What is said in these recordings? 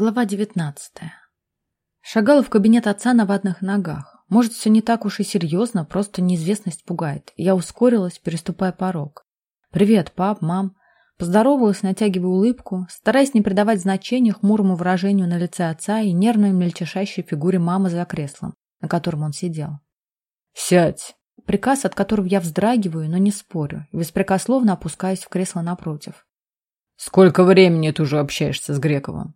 Глава девятнадцатая. Шагала в кабинет отца на ватных ногах. Может, все не так уж и серьезно, просто неизвестность пугает. Я ускорилась, переступая порог. «Привет, пап, мам». Поздоровалась, натягивая улыбку, стараясь не придавать значения хмурому выражению на лице отца и нервной мельчешащей фигуре мамы за креслом, на котором он сидел. «Сядь!» Приказ, от которого я вздрагиваю, но не спорю, беспрекословно опускаюсь в кресло напротив. «Сколько времени ты уже общаешься с Грековым?»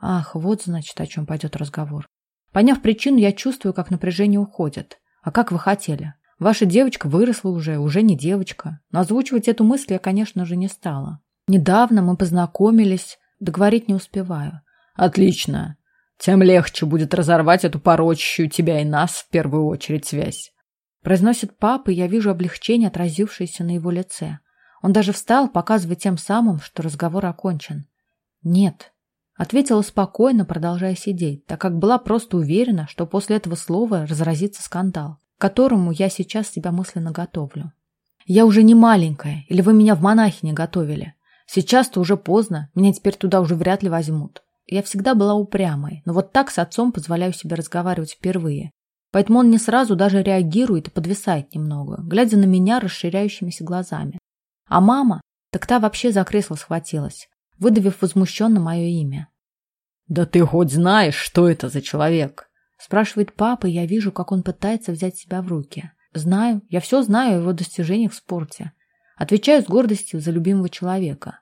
Ах, вот значит, о чем пойдет разговор. Поняв причину, я чувствую, как напряжение уходит. А как вы хотели? Ваша девочка выросла уже, уже не девочка. Но озвучивать эту мысль я, конечно же, не стала. Недавно мы познакомились, договорить не успеваю. Отлично. Тем легче будет разорвать эту порочащую тебя и нас в первую очередь связь. Произносит папа, и я вижу облегчение, отразившееся на его лице. Он даже встал, показывая тем самым, что разговор окончен. Нет, Ответила спокойно, продолжая сидеть, так как была просто уверена, что после этого слова разразится скандал, к которому я сейчас себя мысленно готовлю. Я уже не маленькая, или вы меня в монахи не готовили. Сейчас-то уже поздно, меня теперь туда уже вряд ли возьмут. Я всегда была упрямой, но вот так с отцом позволяю себе разговаривать впервые. Поэтому он не сразу даже реагирует и подвисает немного, глядя на меня расширяющимися глазами. А мама, так та вообще за кресло схватилась выдавив возмущенно мое имя. «Да ты хоть знаешь, что это за человек?» Спрашивает папа, и я вижу, как он пытается взять себя в руки. Знаю, я все знаю о его достижениях в спорте. Отвечаю с гордостью за любимого человека.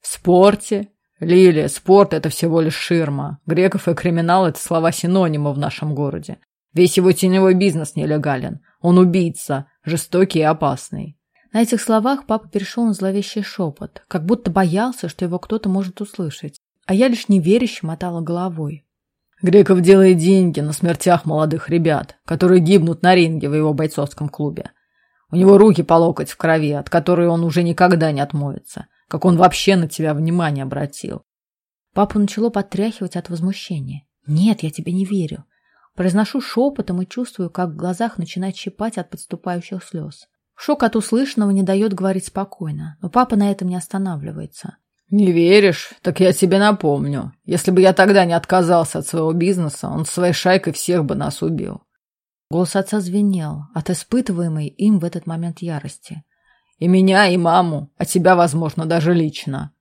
В спорте? Лилия, спорт – это всего лишь ширма. Греков и криминал – это слова-синонимы в нашем городе. Весь его теневой бизнес нелегален. Он убийца, жестокий и опасный. На этих словах папа перешел на зловещий шепот, как будто боялся, что его кто-то может услышать. А я лишь неверяще мотала головой. Греков делает деньги на смертях молодых ребят, которые гибнут на ринге в его бойцовском клубе. У него руки по локоть в крови, от которой он уже никогда не отмоется. Как он вообще на тебя внимание обратил? Папу начало подтряхивать от возмущения. «Нет, я тебе не верю». Произношу шепотом и чувствую, как в глазах начинает щипать от подступающих слез. Шок от услышанного не дает говорить спокойно, но папа на этом не останавливается. «Не веришь? Так я тебе напомню. Если бы я тогда не отказался от своего бизнеса, он своей шайкой всех бы нас убил». Голос отца звенел от испытываемой им в этот момент ярости. «И меня, и маму, а тебя, возможно, даже лично».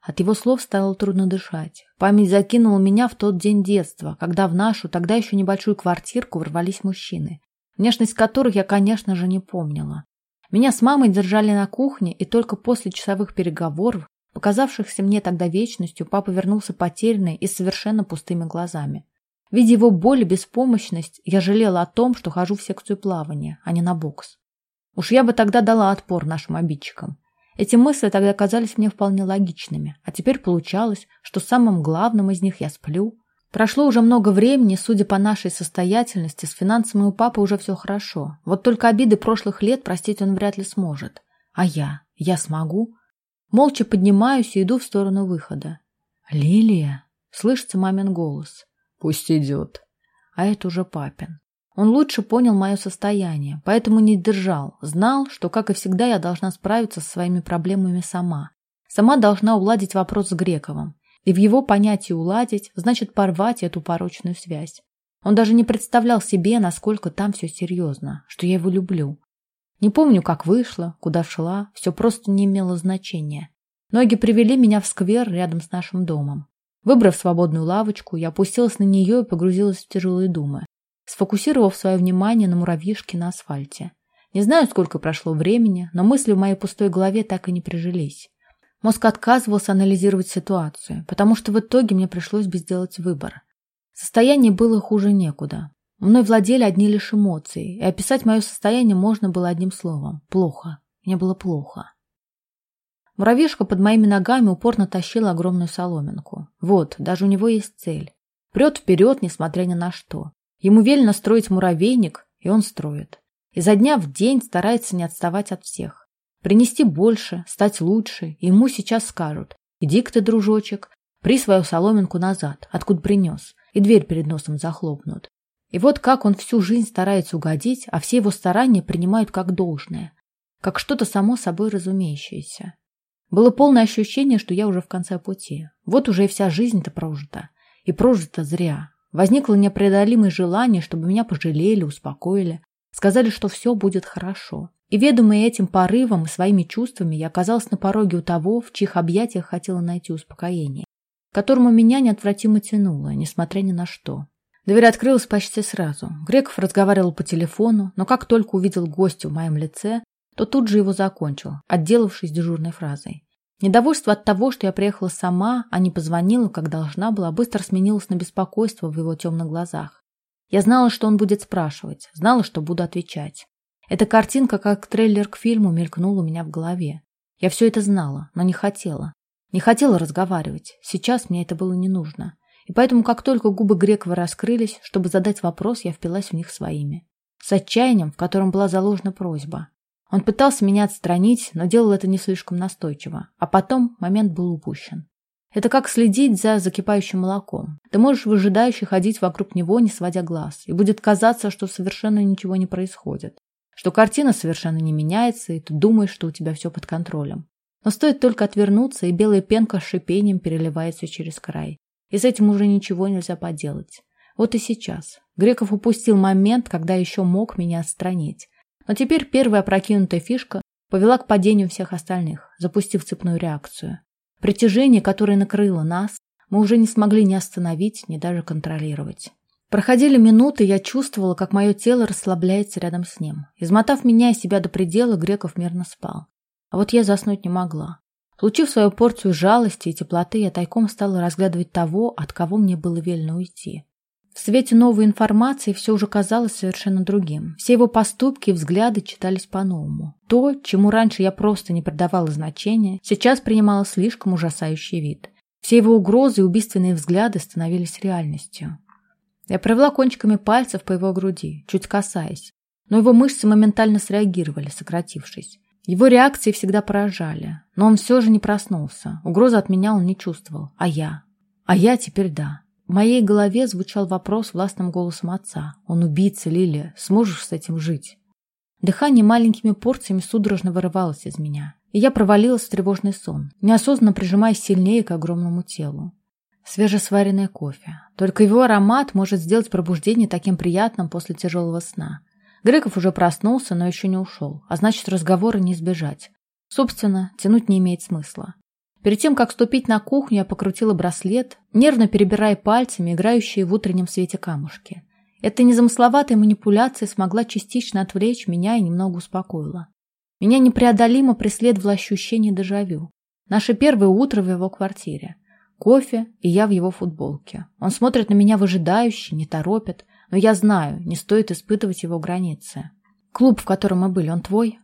От его слов стало трудно дышать. Память закинула меня в тот день детства, когда в нашу, тогда еще небольшую квартирку ворвались мужчины, внешность которых я, конечно же, не помнила. Меня с мамой держали на кухне, и только после часовых переговоров, показавшихся мне тогда вечностью, папа вернулся потерянный и совершенно пустыми глазами. Видя его боль и беспомощность, я жалела о том, что хожу в секцию плавания, а не на бокс. Уж я бы тогда дала отпор нашим обидчикам. Эти мысли тогда казались мне вполне логичными, а теперь получалось, что самым главным из них я сплю, Прошло уже много времени, судя по нашей состоятельности, с финансами у папы уже все хорошо. Вот только обиды прошлых лет простить он вряд ли сможет. А я? Я смогу? Молча поднимаюсь и иду в сторону выхода. «Лилия!» — слышится мамин голос. «Пусть идет». А это уже папин. Он лучше понял мое состояние, поэтому не держал. Знал, что, как и всегда, я должна справиться со своими проблемами сама. Сама должна уладить вопрос с Грековым. И в его понятии уладить значит порвать эту порочную связь. Он даже не представлял себе, насколько там все серьезно, что я его люблю. Не помню, как вышла, куда шла, все просто не имело значения. Ноги привели меня в сквер рядом с нашим домом. Выбрав свободную лавочку, я опустилась на нее и погрузилась в тяжелые думы, сфокусировав свое внимание на муравьишке на асфальте. Не знаю, сколько прошло времени, но мысли в моей пустой голове так и не прижились. Мозг отказывался анализировать ситуацию, потому что в итоге мне пришлось бы сделать выбор. Состояние было хуже некуда. Мной владели одни лишь эмоции, и описать мое состояние можно было одним словом – плохо. Мне было плохо. Муравьишка под моими ногами упорно тащила огромную соломинку. Вот, даже у него есть цель. Прет вперед, несмотря ни на что. Ему велено строить муравейник, и он строит. Изо дня в день старается не отставать от всех. Принести больше, стать лучше, ему сейчас скажут. Иди-ка ты, дружочек, при свою соломинку назад, откуда принес, и дверь перед носом захлопнут. И вот как он всю жизнь старается угодить, а все его старания принимают как должное, как что-то само собой разумеющееся. Было полное ощущение, что я уже в конце пути. Вот уже и вся жизнь-то прожита. И прожита зря. Возникло непреодолимое желание, чтобы меня пожалели, успокоили. Сказали, что все будет хорошо. И ведомая этим порывом и своими чувствами, я оказалась на пороге у того, в чьих объятиях хотела найти успокоение, которому меня неотвратимо тянуло, несмотря ни на что. Дверь открылась почти сразу. Греков разговаривал по телефону, но как только увидел гостя в моем лице, то тут же его закончил, отделавшись дежурной фразой. Недовольство от того, что я приехала сама, а не позвонила, как должна была, быстро сменилось на беспокойство в его темных глазах. Я знала, что он будет спрашивать, знала, что буду отвечать. Эта картинка, как трейлер к фильму, мелькнула у меня в голове. Я все это знала, но не хотела. Не хотела разговаривать. Сейчас мне это было не нужно. И поэтому, как только губы Грекова раскрылись, чтобы задать вопрос, я впилась в них своими. С отчаянием, в котором была заложена просьба. Он пытался меня отстранить, но делал это не слишком настойчиво. А потом момент был упущен. Это как следить за закипающим молоком. Ты можешь выжидающе ходить вокруг него, не сводя глаз, и будет казаться, что совершенно ничего не происходит что картина совершенно не меняется, и ты думаешь, что у тебя все под контролем. Но стоит только отвернуться, и белая пенка с шипением переливается через край. И с этим уже ничего нельзя поделать. Вот и сейчас. Греков упустил момент, когда еще мог меня отстранить. Но теперь первая опрокинутая фишка повела к падению всех остальных, запустив цепную реакцию. Притяжение, которое накрыло нас, мы уже не смогли ни остановить, ни даже контролировать. Проходили минуты, я чувствовала, как мое тело расслабляется рядом с ним. Измотав меня и себя до предела, Греков мирно спал. А вот я заснуть не могла. Получив свою порцию жалости и теплоты, я тайком стала разглядывать того, от кого мне было велено уйти. В свете новой информации все уже казалось совершенно другим. Все его поступки и взгляды читались по-новому. То, чему раньше я просто не придавала значения, сейчас принимало слишком ужасающий вид. Все его угрозы и убийственные взгляды становились реальностью. Я провела кончиками пальцев по его груди, чуть касаясь, но его мышцы моментально среагировали, сократившись. Его реакции всегда поражали, но он все же не проснулся. Угрозы от меня он не чувствовал. А я? А я теперь да. В моей голове звучал вопрос властным голосом отца. Он убийца, Лилия. Сможешь с этим жить? Дыхание маленькими порциями судорожно вырывалось из меня. И я провалилась в тревожный сон, неосознанно прижимаясь сильнее к огромному телу. Свежесваренный кофе. Только его аромат может сделать пробуждение таким приятным после тяжелого сна. Греков уже проснулся, но еще не ушел, а значит, разговора не избежать. Собственно, тянуть не имеет смысла. Перед тем, как ступить на кухню, я покрутила браслет, нервно перебирая пальцами, играющие в утреннем свете камушки. Эта незамысловатая манипуляция смогла частично отвлечь меня и немного успокоила. Меня непреодолимо преследовало ощущение дежавю. Наше первое утро в его квартире. Кофе, и я в его футболке. Он смотрит на меня выжидающе, не торопит, но я знаю, не стоит испытывать его границы. Клуб, в котором мы были, он твой?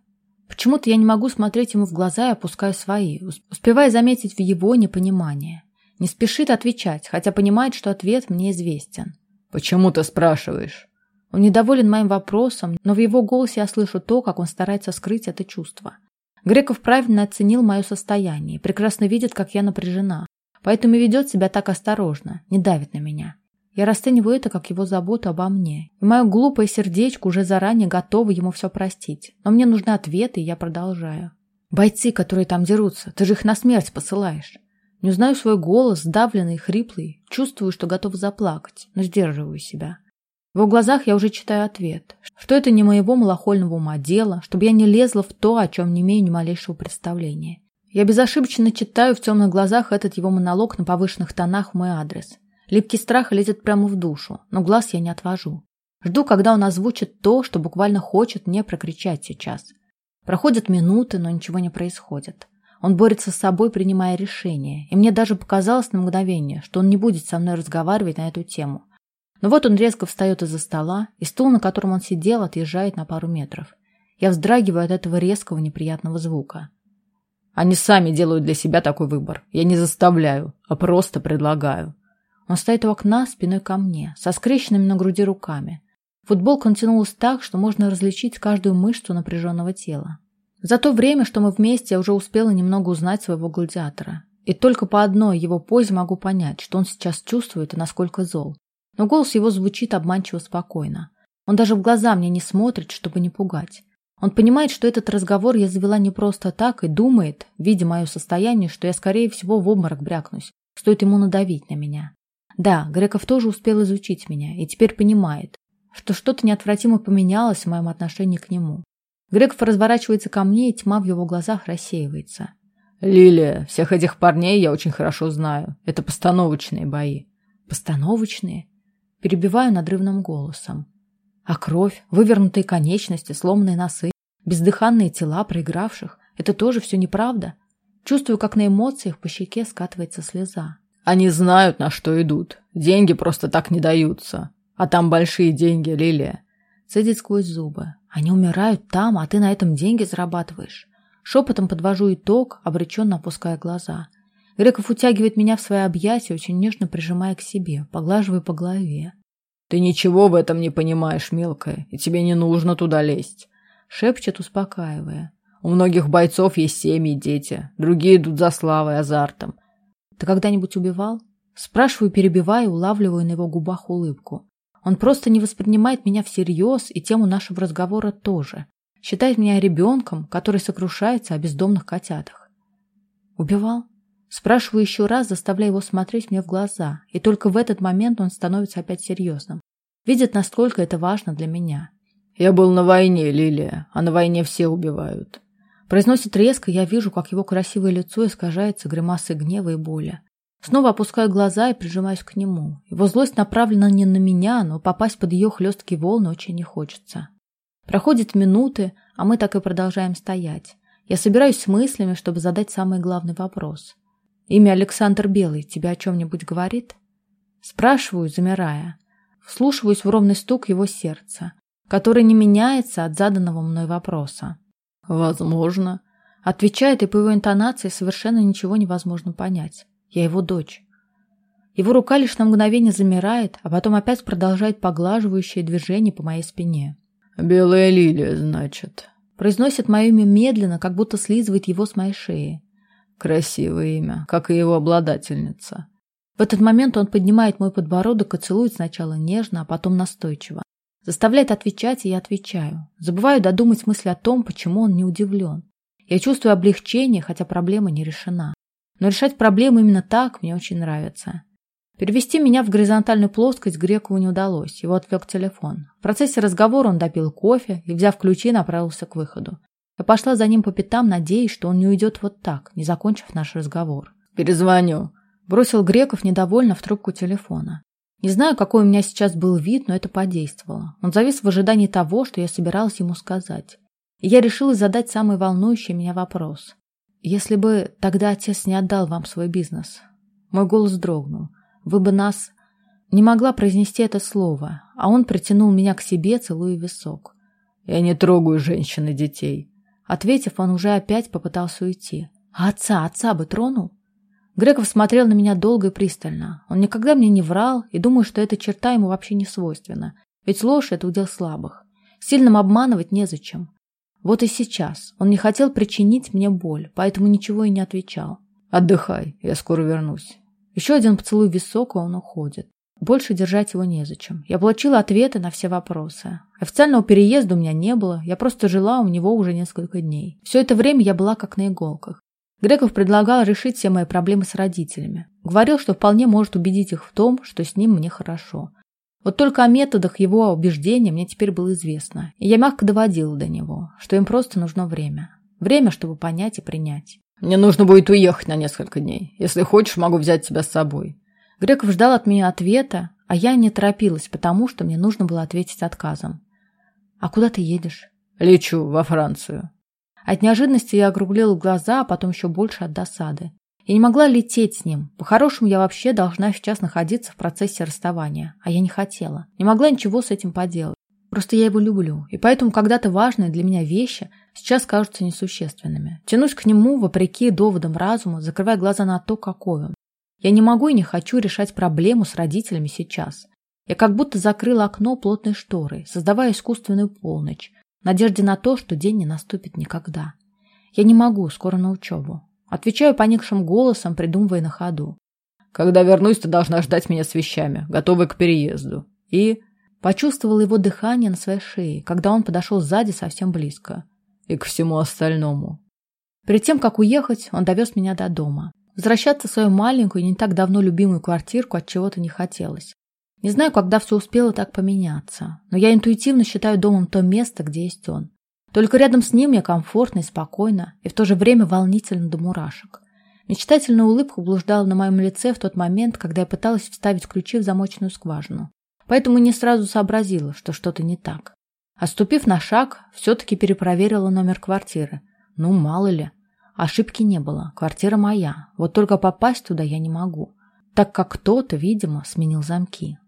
Почему-то я не могу смотреть ему в глаза и опускаю свои, успевая заметить в его непонимание. Не спешит отвечать, хотя понимает, что ответ мне известен. «Почему ты спрашиваешь?» Он недоволен моим вопросом, но в его голосе я слышу то, как он старается скрыть это чувство. Греков правильно оценил мое состояние, прекрасно видит, как я напряжена. Поэтому и ведет себя так осторожно, не давит на меня. Я расцениваю это как его заботу обо мне. И мое глупое сердечко уже заранее готово ему все простить. Но мне нужны ответы, и я продолжаю. Бойцы, которые там дерутся, ты же их на смерть посылаешь. Не узнаю свой голос, сдавленный, хриплый. Чувствую, что готов заплакать, но сдерживаю себя. В его глазах я уже читаю ответ, что это не моего малохольного ума дело, чтобы я не лезла в то, о чем не имею ни малейшего представления. Я безошибочно читаю в темных глазах этот его монолог на повышенных тонах в мой адрес. Липкий страх лезет прямо в душу, но глаз я не отвожу. Жду, когда он озвучит то, что буквально хочет мне прокричать сейчас. Проходят минуты, но ничего не происходит. Он борется с собой, принимая решение, и мне даже показалось на мгновение, что он не будет со мной разговаривать на эту тему. Но вот он резко встает из-за стола, и стул, на котором он сидел, отъезжает на пару метров. Я вздрагиваю от этого резкого неприятного звука. Они сами делают для себя такой выбор. Я не заставляю, а просто предлагаю. Он стоит у окна спиной ко мне, со скрещенными на груди руками. Футболка натянулась так, что можно различить каждую мышцу напряженного тела. За то время, что мы вместе, я уже успела немного узнать своего гладиатора. И только по одной его позе могу понять, что он сейчас чувствует и насколько зол. Но голос его звучит обманчиво спокойно. Он даже в глаза мне не смотрит, чтобы не пугать. Он понимает, что этот разговор я завела не просто так и думает, видя мое состояние, что я, скорее всего, в обморок брякнусь. Стоит ему надавить на меня. Да, Греков тоже успел изучить меня и теперь понимает, что что-то неотвратимо поменялось в моем отношении к нему. Греков разворачивается ко мне, и тьма в его глазах рассеивается. «Лилия, всех этих парней я очень хорошо знаю. Это постановочные бои». «Постановочные?» Перебиваю надрывным голосом. А кровь, вывернутые конечности, сломанные носы, бездыханные тела проигравших – это тоже все неправда? Чувствую, как на эмоциях по щеке скатывается слеза. Они знают, на что идут. Деньги просто так не даются. А там большие деньги, Лилия. Цедит сквозь зубы. Они умирают там, а ты на этом деньги зарабатываешь. Шепотом подвожу итог, обреченно опуская глаза. Греков утягивает меня в свои объятия, очень нежно прижимая к себе, поглаживая по голове. «Ты ничего в этом не понимаешь, мелкая, и тебе не нужно туда лезть», — шепчет, успокаивая. «У многих бойцов есть семьи, дети, другие идут за славой, азартом. Ты когда-нибудь убивал? Спрашиваю, перебивая, улавливаю на его губах улыбку. Он просто не воспринимает меня всерьез и тему нашего разговора тоже. Считает меня ребенком, который сокрушается о бездомных котятах. Убивал? Спрашиваю еще раз, заставляя его смотреть мне в глаза, и только в этот момент он становится опять серьезным. Видит, насколько это важно для меня. «Я был на войне, Лилия, а на войне все убивают. Произносит резко, я вижу, как его красивое лицо искажается гримасой гнева и боли. Снова опускаю глаза и прижимаюсь к нему. Его злость направлена не на меня, но попасть под ее хлесткие волны очень не хочется. Проходят минуты, а мы так и продолжаем стоять. Я собираюсь с мыслями, чтобы задать самый главный вопрос. «Имя Александр Белый тебе о чем-нибудь говорит?» Спрашиваю, замирая. Вслушиваюсь в ровный стук его сердца, который не меняется от заданного мной вопроса. «Возможно». Отвечает, и по его интонации совершенно ничего невозможно понять. Я его дочь. Его рука лишь на мгновение замирает, а потом опять продолжает поглаживающее движение по моей спине. «Белая лилия, значит». Произносит мое имя медленно, как будто слизывает его с моей шеи. Красивое имя, как и его обладательница. В этот момент он поднимает мой подбородок и целует сначала нежно, а потом настойчиво. Заставляет отвечать, и я отвечаю. Забываю додумать мысли о том, почему он не удивлен. Я чувствую облегчение, хотя проблема не решена. Но решать проблему именно так мне очень нравится. Перевести меня в горизонтальную плоскость Грекову не удалось, его отвлек телефон. В процессе разговора он допил кофе и, взяв ключи, направился к выходу. Я пошла за ним по пятам, надеясь, что он не уйдет вот так, не закончив наш разговор. «Перезвоню», – бросил Греков недовольно в трубку телефона. Не знаю, какой у меня сейчас был вид, но это подействовало. Он завис в ожидании того, что я собиралась ему сказать. И я решила задать самый волнующий меня вопрос. Если бы тогда отец не отдал вам свой бизнес, мой голос дрогнул, вы бы нас... Не могла произнести это слово, а он притянул меня к себе, целуя висок. «Я не трогаю женщин и детей». Ответив, он уже опять попытался уйти. «А отца, отца бы тронул?» Греков смотрел на меня долго и пристально. Он никогда мне не врал, и думаю, что эта черта ему вообще не свойственна. Ведь ложь – это удел слабых. Сильным обманывать незачем. Вот и сейчас. Он не хотел причинить мне боль, поэтому ничего и не отвечал. «Отдыхай, я скоро вернусь». Еще один поцелуй висок, и он уходит. Больше держать его незачем. Я получила ответы на все вопросы. Официального переезда у меня не было, я просто жила у него уже несколько дней. Все это время я была как на иголках. Греков предлагал решить все мои проблемы с родителями. Говорил, что вполне может убедить их в том, что с ним мне хорошо. Вот только о методах его убеждения мне теперь было известно, и я мягко доводила до него, что им просто нужно время. Время, чтобы понять и принять. «Мне нужно будет уехать на несколько дней. Если хочешь, могу взять тебя с собой». Греков ждал от меня ответа, а я не торопилась, потому что мне нужно было ответить отказом. «А куда ты едешь?» «Лечу во Францию». От неожиданности я округлила глаза, а потом еще больше от досады. Я не могла лететь с ним. По-хорошему, я вообще должна сейчас находиться в процессе расставания. А я не хотела. Не могла ничего с этим поделать. Просто я его люблю. И поэтому когда-то важные для меня вещи сейчас кажутся несущественными. Тянусь к нему, вопреки доводам разума, закрывая глаза на то, какой он. Я не могу и не хочу решать проблему с родителями сейчас. Я как будто закрыла окно плотной шторой, создавая искусственную полночь, надежде на то, что день не наступит никогда. Я не могу, скоро на учебу. Отвечаю поникшим голосом, придумывая на ходу. Когда вернусь, ты должна ждать меня с вещами, готовой к переезду. И Почувствовала его дыхание на своей шее, когда он подошел сзади совсем близко. И к всему остальному. Перед тем, как уехать, он довез меня до дома. Возвращаться в свою маленькую не так давно любимую квартирку от чего-то не хотелось. Не знаю, когда все успело так поменяться, но я интуитивно считаю домом то место, где есть он. Только рядом с ним мне комфортно и спокойно, и в то же время волнительно до мурашек. Мечтательная улыбка блуждала на моем лице в тот момент, когда я пыталась вставить ключи в замочную скважину. Поэтому не сразу сообразила, что что-то не так. Оступив на шаг, все-таки перепроверила номер квартиры. Ну, мало ли. Ошибки не было. Квартира моя. Вот только попасть туда я не могу, так как кто-то, видимо, сменил замки.